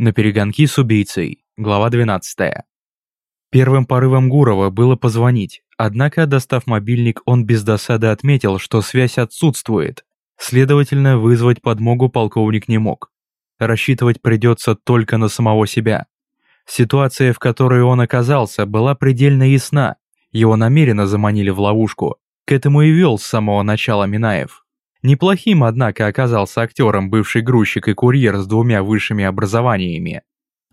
На перегонки с убийцей. Глава 12. Первым порывом Гурова было позвонить, однако, достав мобильник, он без досады отметил, что связь отсутствует. Следовательно, вызвать подмогу полковник не мог. Рассчитывать придется только на самого себя. Ситуация, в которой он оказался, была предельно ясна. Его намеренно заманили в ловушку. К этому и вел с самого начала Минаев. Неплохим, однако, оказался актером бывший грузчик и курьер с двумя высшими образованиями.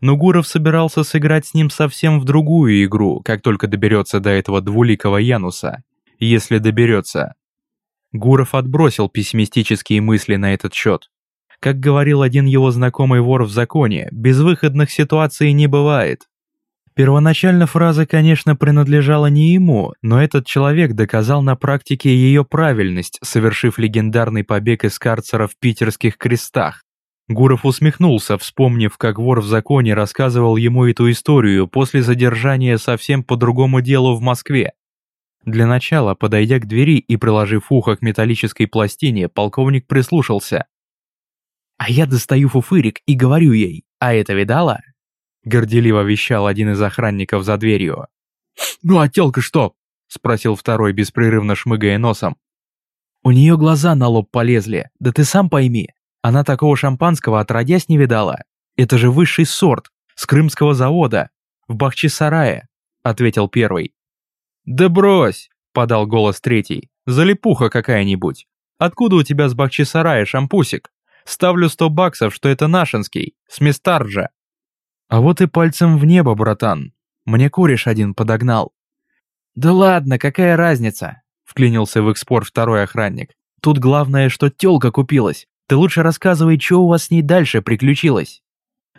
Но Гуров собирался сыграть с ним совсем в другую игру, как только доберется до этого двуликого Януса. Если доберется. Гуров отбросил пессимистические мысли на этот счет. Как говорил один его знакомый вор в законе, безвыходных ситуаций не бывает. Первоначально фраза, конечно, принадлежала не ему, но этот человек доказал на практике ее правильность, совершив легендарный побег из карцера в питерских крестах. Гуров усмехнулся, вспомнив, как вор в законе рассказывал ему эту историю после задержания совсем по другому делу в Москве. Для начала, подойдя к двери и приложив ухо к металлической пластине, полковник прислушался. «А я достаю фуфырик и говорю ей, а это видала?» Горделиво вещал один из охранников за дверью. «Ну а телка что?» – спросил второй, беспрерывно шмыгая носом. «У нее глаза на лоб полезли, да ты сам пойми, она такого шампанского отродясь не видала. Это же высший сорт, с крымского завода, в Бахчисарае», – ответил первый. «Да брось!» – подал голос третий. «Залипуха какая-нибудь. Откуда у тебя с Бахчисарая шампусик? Ставлю сто баксов, что это нашинский, с Местарджа». А вот и пальцем в небо, братан. Мне кореш один подогнал. Да ладно, какая разница? Вклинился в их спор второй охранник. Тут главное, что тёлка купилась. Ты лучше рассказывай, что у вас с ней дальше приключилось.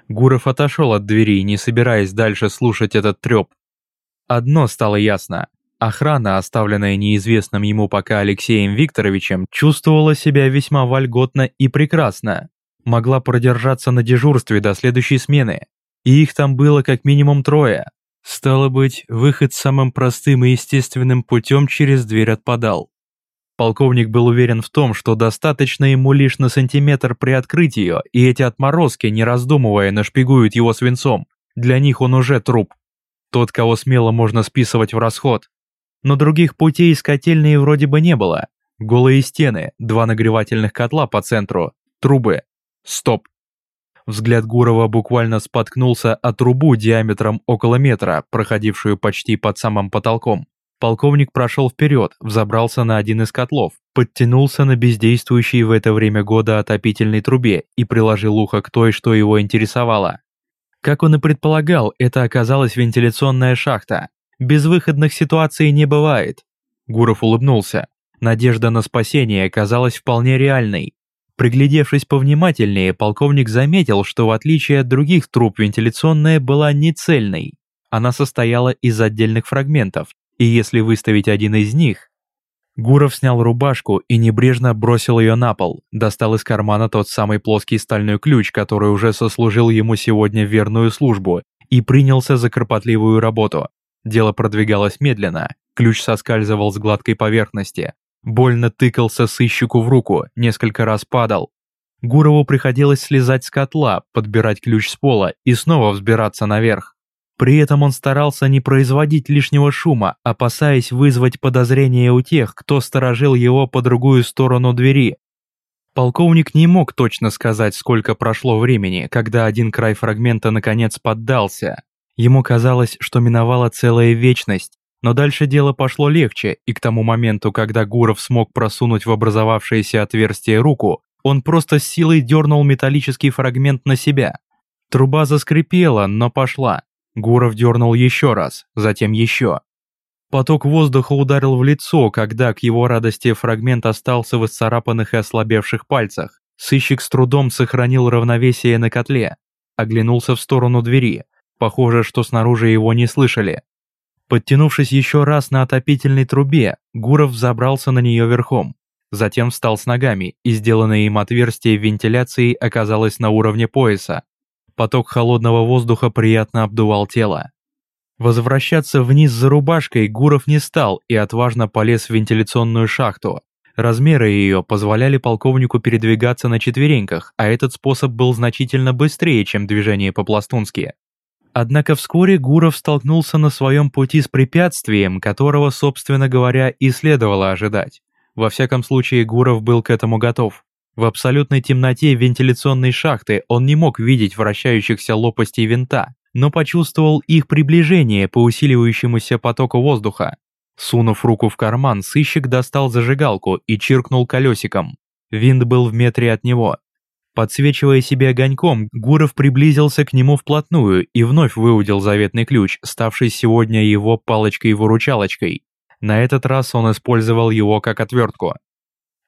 Гуров отошел от двери, не собираясь дальше слушать этот трёп. Одно стало ясно. Охрана, оставленная неизвестным ему пока Алексеем Викторовичем, чувствовала себя весьма вольготно и прекрасно. Могла продержаться на дежурстве до следующей смены, и их там было как минимум трое. Стало быть, выход самым простым и естественным путем через дверь отпадал. Полковник был уверен в том, что достаточно ему лишь на сантиметр приоткрыть ее, и эти отморозки, не раздумывая, нашпигуют его свинцом. Для них он уже труп. Тот, кого смело можно списывать в расход. Но других путей из котельной вроде бы не было. Голые стены, два нагревательных котла по центру, трубы. Стоп. Взгляд Гурова буквально споткнулся о трубу диаметром около метра, проходившую почти под самым потолком. Полковник прошел вперед, взобрался на один из котлов, подтянулся на бездействующей в это время года отопительной трубе и приложил ухо к той, что его интересовало. Как он и предполагал, это оказалась вентиляционная шахта. Безвыходных ситуаций не бывает. Гуров улыбнулся. Надежда на спасение оказалась вполне реальной. Приглядевшись повнимательнее, полковник заметил, что в отличие от других труб вентиляционная была не цельной. Она состояла из отдельных фрагментов, и если выставить один из них... Гуров снял рубашку и небрежно бросил ее на пол, достал из кармана тот самый плоский стальной ключ, который уже сослужил ему сегодня верную службу, и принялся за кропотливую работу. Дело продвигалось медленно, ключ соскальзывал с гладкой поверхности, Больно тыкался сыщику в руку, несколько раз падал. Гурову приходилось слезать с котла, подбирать ключ с пола и снова взбираться наверх. При этом он старался не производить лишнего шума, опасаясь вызвать подозрения у тех, кто сторожил его по другую сторону двери. Полковник не мог точно сказать, сколько прошло времени, когда один край фрагмента наконец поддался. Ему казалось, что миновала целая вечность, но дальше дело пошло легче, и к тому моменту, когда Гуров смог просунуть в образовавшееся отверстие руку, он просто с силой дернул металлический фрагмент на себя. Труба заскрипела, но пошла. Гуров дернул еще раз, затем еще. Поток воздуха ударил в лицо, когда к его радости фрагмент остался в исцарапанных и ослабевших пальцах. Сыщик с трудом сохранил равновесие на котле. Оглянулся в сторону двери. Похоже, что снаружи его не слышали. Подтянувшись еще раз на отопительной трубе, Гуров забрался на нее верхом. Затем встал с ногами, и сделанное им отверстие вентиляции оказалось на уровне пояса. Поток холодного воздуха приятно обдувал тело. Возвращаться вниз за рубашкой Гуров не стал и отважно полез в вентиляционную шахту. Размеры ее позволяли полковнику передвигаться на четвереньках, а этот способ был значительно быстрее, чем движение по-пластунски. Однако вскоре Гуров столкнулся на своем пути с препятствием, которого, собственно говоря, и следовало ожидать. Во всяком случае, Гуров был к этому готов. В абсолютной темноте вентиляционной шахты он не мог видеть вращающихся лопастей винта, но почувствовал их приближение по усиливающемуся потоку воздуха. Сунув руку в карман, сыщик достал зажигалку и чиркнул колесиком. Винт был в метре от него. Подсвечивая себе огоньком, Гуров приблизился к нему вплотную и вновь выудил заветный ключ, ставший сегодня его палочкой-выручалочкой. На этот раз он использовал его как отвертку.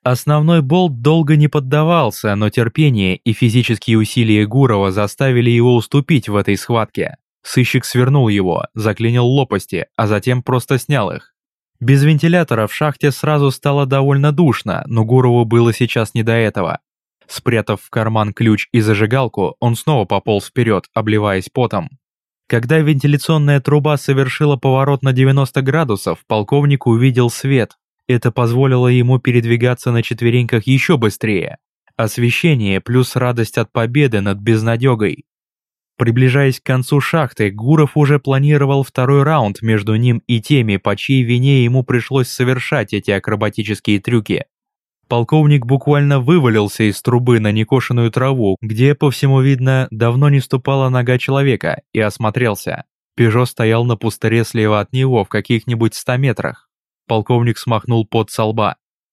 Основной болт долго не поддавался, но терпение и физические усилия Гурова заставили его уступить в этой схватке. Сыщик свернул его, заклинил лопасти, а затем просто снял их. Без вентилятора в шахте сразу стало довольно душно, но Гурову было сейчас не до этого. Спрятав в карман ключ и зажигалку, он снова пополз вперед, обливаясь потом. Когда вентиляционная труба совершила поворот на 90 градусов, полковник увидел свет. Это позволило ему передвигаться на четвереньках еще быстрее. Освещение плюс радость от победы над безнадегой. Приближаясь к концу шахты, Гуров уже планировал второй раунд между ним и теми, по чьей вине ему пришлось совершать эти акробатические трюки. Полковник буквально вывалился из трубы на некошенную траву, где, по всему видно, давно не ступала нога человека, и осмотрелся. Пежо стоял на пустыре слева от него в каких-нибудь ста метрах. Полковник смахнул пот со лба.